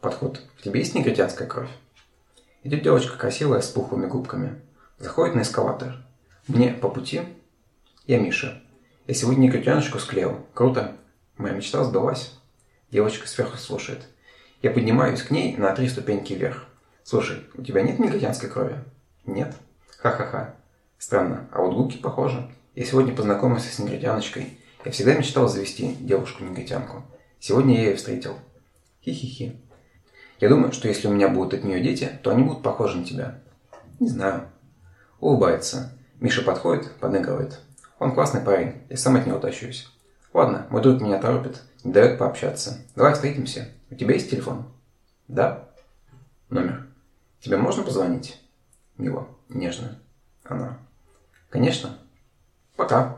Подход. В тебе есть негритянская кровь? Идет девочка красивая с пухлыми губками. Заходит на эскалатор. Мне по пути? Я Миша. Я сегодня негритяночку склеил. Круто. Моя мечта сбылась. Девочка сверху слушает. Я поднимаюсь к ней на три ступеньки вверх. Слушай, у тебя нет негритянской крови? Нет. Ха-ха-ха. Странно, а вот губки похожи. Я сегодня познакомился с негритяночкой. Я всегда мечтал завести девушку-негритянку. Сегодня я ее встретил. Хи-хи-хи. Я думаю, что если у меня будут от нее дети, то они будут похожи на тебя. Не знаю. Улыбается. Миша подходит, подыгрывает. Он классный парень, я сам от него тащусь. Ладно, мой друг меня торопит, не дает пообщаться. Давай встретимся. У тебя есть телефон? Да. Номер. Тебе можно позвонить? Мило, нежно. Она. Конечно. Пока.